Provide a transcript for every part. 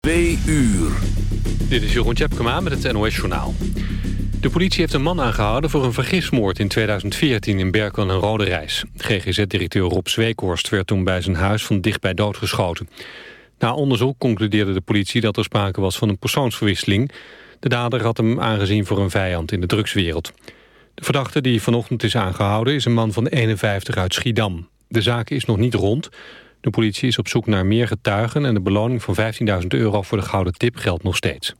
2 uur. Dit is Jeroen Tjepkema met het NOS Journaal. De politie heeft een man aangehouden voor een vergismoord in 2014 in Berkel en Rode Reis. GGZ-directeur Rob Zweekhorst werd toen bij zijn huis van dichtbij doodgeschoten. Na onderzoek concludeerde de politie dat er sprake was van een persoonsverwisseling. De dader had hem aangezien voor een vijand in de drugswereld. De verdachte die vanochtend is aangehouden is een man van 51 uit Schiedam. De zaak is nog niet rond... De politie is op zoek naar meer getuigen... en de beloning van 15.000 euro voor de gouden tip geldt nog steeds.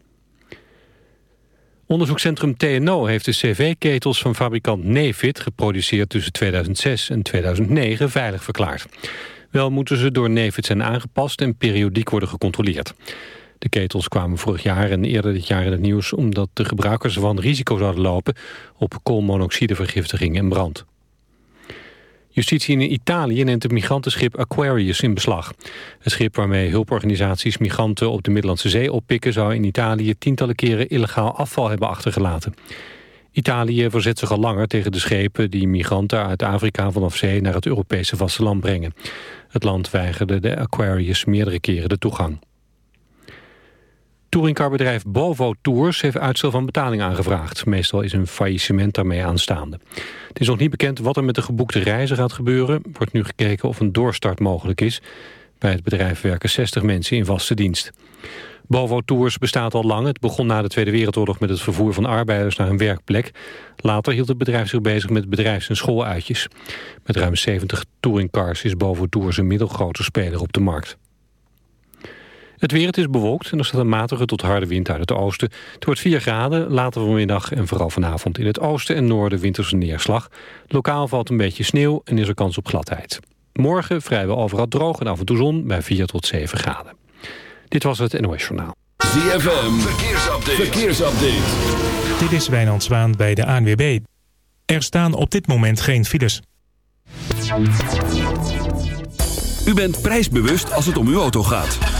Onderzoekscentrum TNO heeft de cv-ketels van fabrikant Nefit... geproduceerd tussen 2006 en 2009 veilig verklaard. Wel moeten ze door Nefit zijn aangepast en periodiek worden gecontroleerd. De ketels kwamen vorig jaar en eerder dit jaar in het nieuws... omdat de gebruikers ervan risico zouden lopen op koolmonoxidevergiftiging en brand. Justitie in Italië neemt het migrantenschip Aquarius in beslag. Het schip waarmee hulporganisaties migranten op de Middellandse Zee oppikken... zou in Italië tientallen keren illegaal afval hebben achtergelaten. Italië verzet zich al langer tegen de schepen die migranten uit Afrika vanaf zee naar het Europese vasteland brengen. Het land weigerde de Aquarius meerdere keren de toegang. Touringcarbedrijf Bovo Tours heeft uitstel van betaling aangevraagd. Meestal is een faillissement daarmee aanstaande. Het is nog niet bekend wat er met de geboekte reizen gaat gebeuren. Wordt nu gekeken of een doorstart mogelijk is. Bij het bedrijf werken 60 mensen in vaste dienst. Bovo Tours bestaat al lang. Het begon na de Tweede Wereldoorlog met het vervoer van arbeiders naar een werkplek. Later hield het bedrijf zich bezig met bedrijfs- en schooluitjes. Met ruim 70 touringcars is Bovo Tours een middelgrote speler op de markt. Het weer, het is bewolkt en er staat een matige tot harde wind uit het oosten. Het wordt 4 graden, later vanmiddag en vooral vanavond in het oosten en noorden winterse neerslag. Lokaal valt een beetje sneeuw en is er kans op gladheid. Morgen vrijwel overal droog en af en toe zon bij 4 tot 7 graden. Dit was het NOS Journaal. ZFM, verkeersupdate. verkeersupdate. Dit is Wijnand Zwaan bij de ANWB. Er staan op dit moment geen files. U bent prijsbewust als het om uw auto gaat.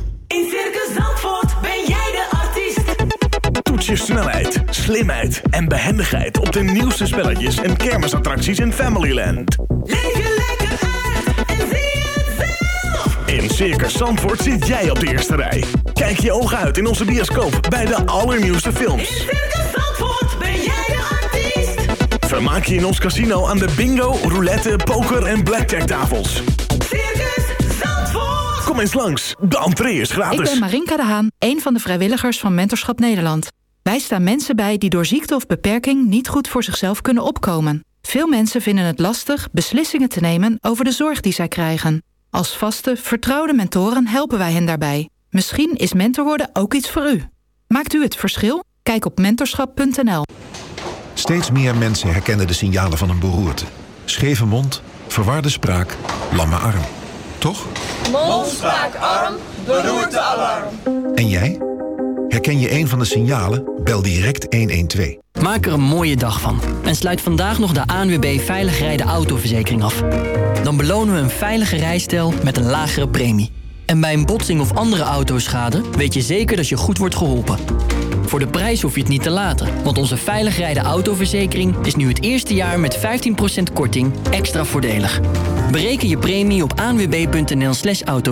Toets je snelheid, slimheid en behendigheid op de nieuwste spelletjes en kermisattracties in Familyland. Leef je lekker uit en zie het zelf. In Circus Zandvoort zit jij op de eerste rij. Kijk je ogen uit in onze bioscoop bij de allernieuwste films. In Circus Zandvoort ben jij de artiest. Vermaak je in ons casino aan de bingo, roulette, poker en blackjack tafels. Circus Zandvoort. Kom eens langs, de entree is Ik gratis. ben Marinka de Haan, een van de vrijwilligers van Mentorschap Nederland. Wij staan mensen bij die door ziekte of beperking niet goed voor zichzelf kunnen opkomen. Veel mensen vinden het lastig beslissingen te nemen over de zorg die zij krijgen. Als vaste, vertrouwde mentoren helpen wij hen daarbij. Misschien is mentor worden ook iets voor u. Maakt u het verschil? Kijk op mentorschap.nl. Steeds meer mensen herkennen de signalen van een beroerte. Scheve mond, verwarde spraak, lamme arm. Toch? Mond, spraak, arm, beroerte, alarm. En jij? Herken je een van de signalen? Bel direct 112. Maak er een mooie dag van en sluit vandaag nog de ANWB Veilig Rijden Autoverzekering af. Dan belonen we een veilige rijstijl met een lagere premie. En bij een botsing of andere autoschade weet je zeker dat je goed wordt geholpen. Voor de prijs hoef je het niet te laten, want onze Veilig Rijden Autoverzekering is nu het eerste jaar met 15% korting extra voordelig. Bereken je premie op anwb.nl slash auto.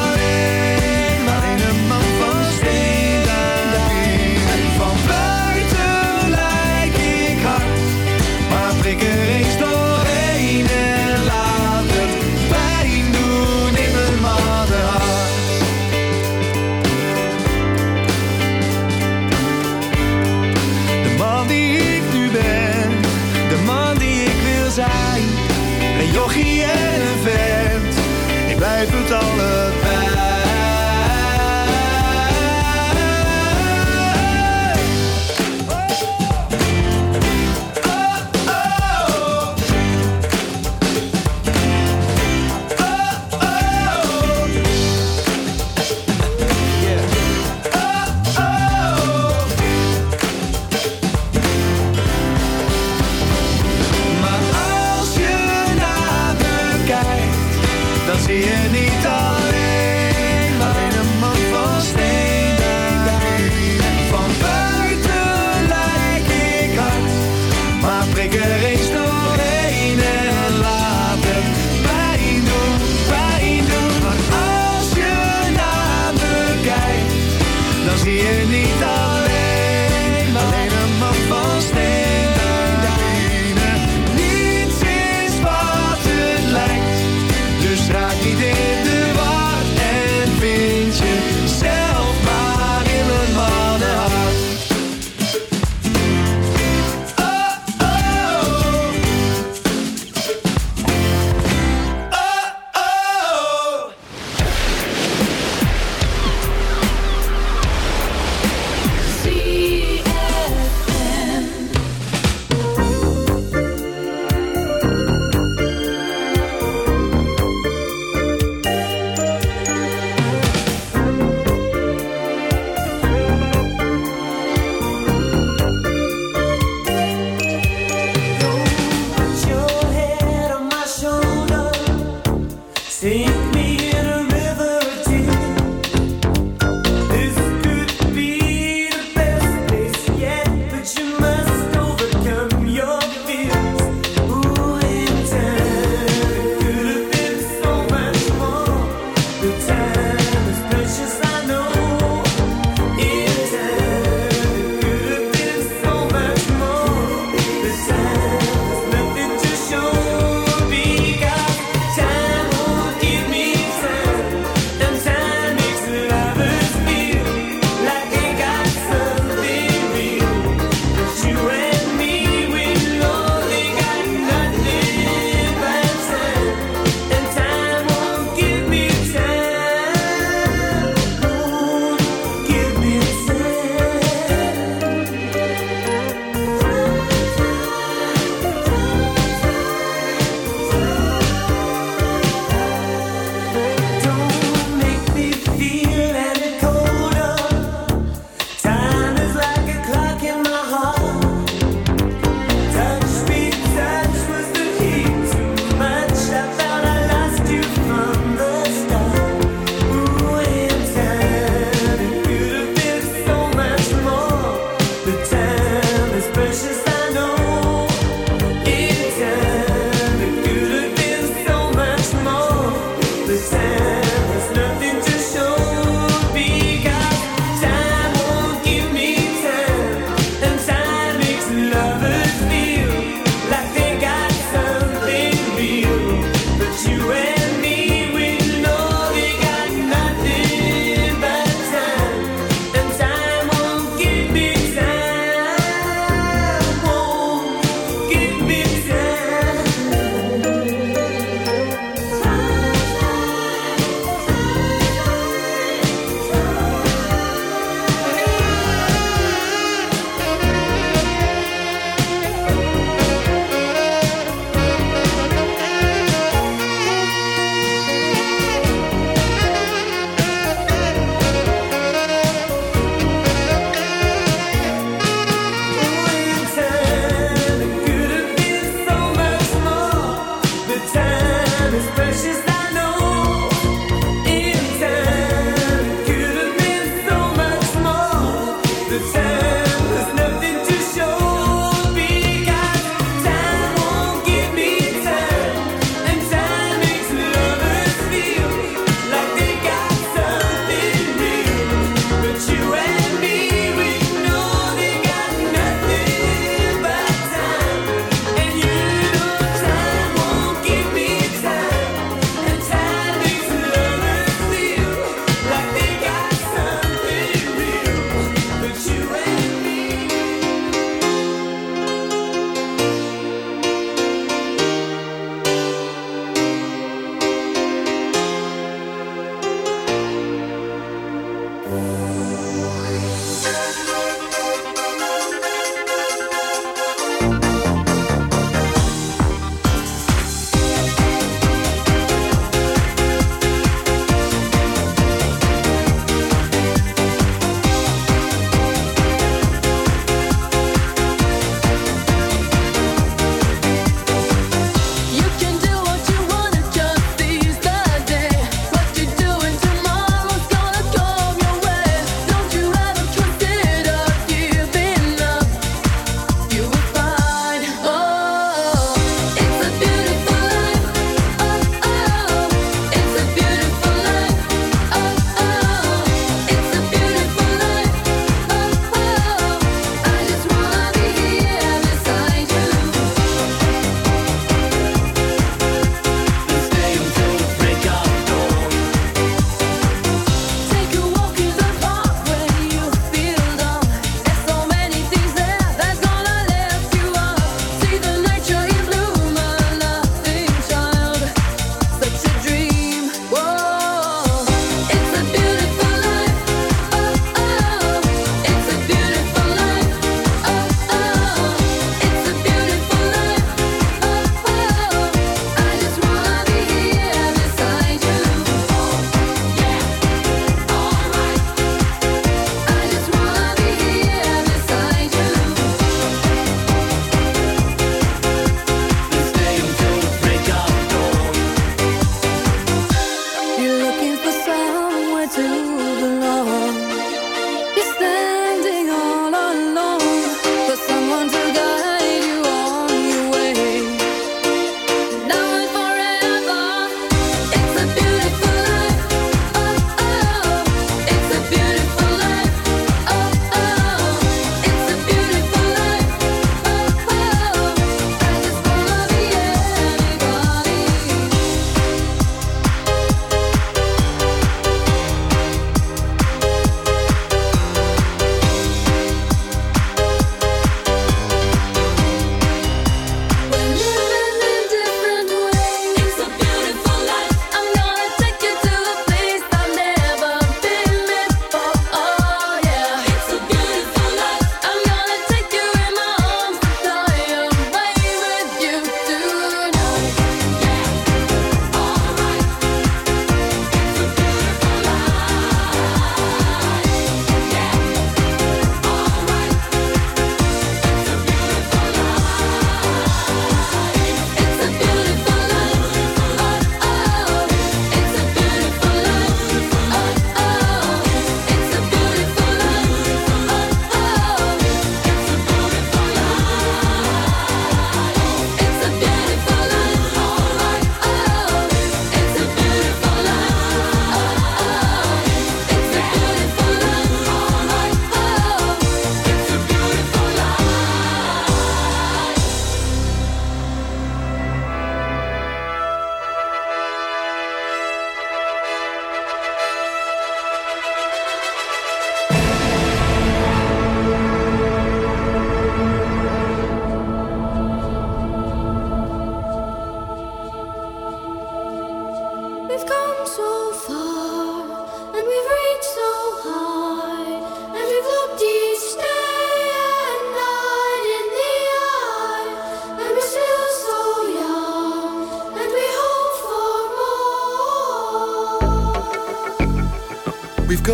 ik blijf het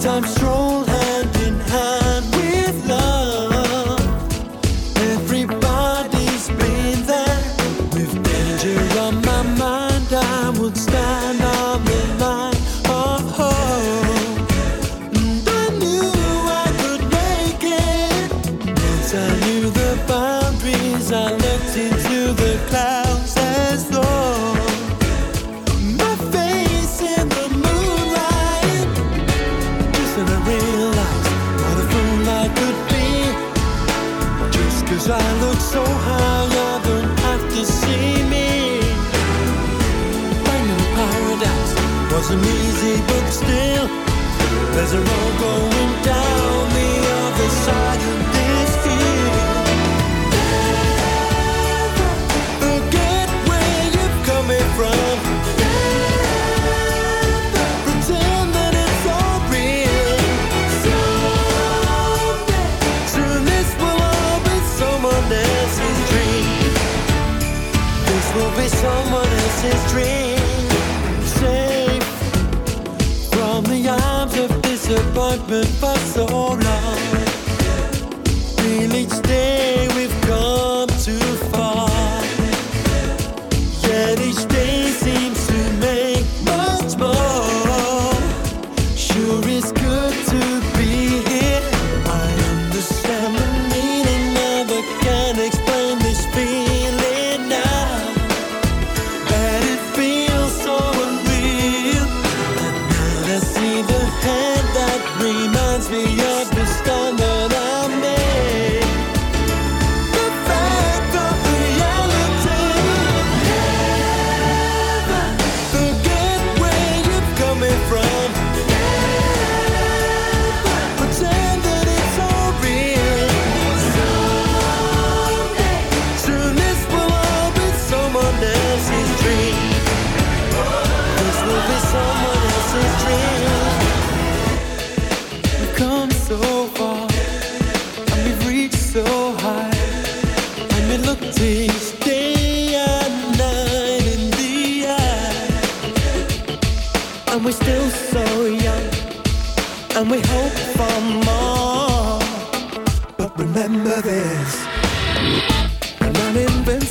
Time stroll but still, there's a road going down the other side.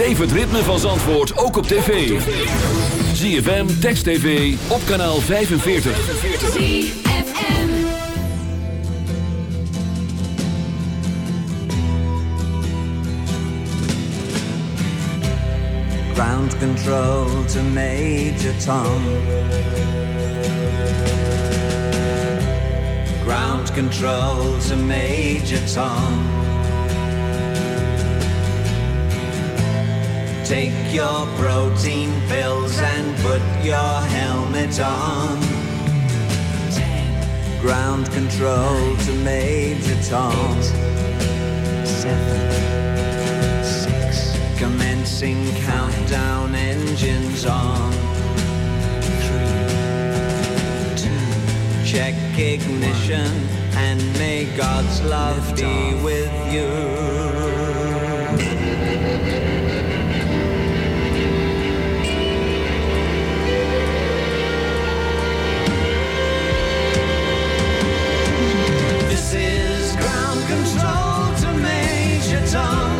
Beleef het ritme van Zandvoort ook op tv. ZFM, Text TV, op kanaal 45. Ground control to Major Tom. Ground control to Major Tom. Take your protein pills and put your helmet on. Ground control to Major Tom. Seven, six. Commencing countdown engines on. Three, two. Check ignition and may God's love be with you. Major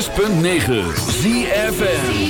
106.9 ZFM.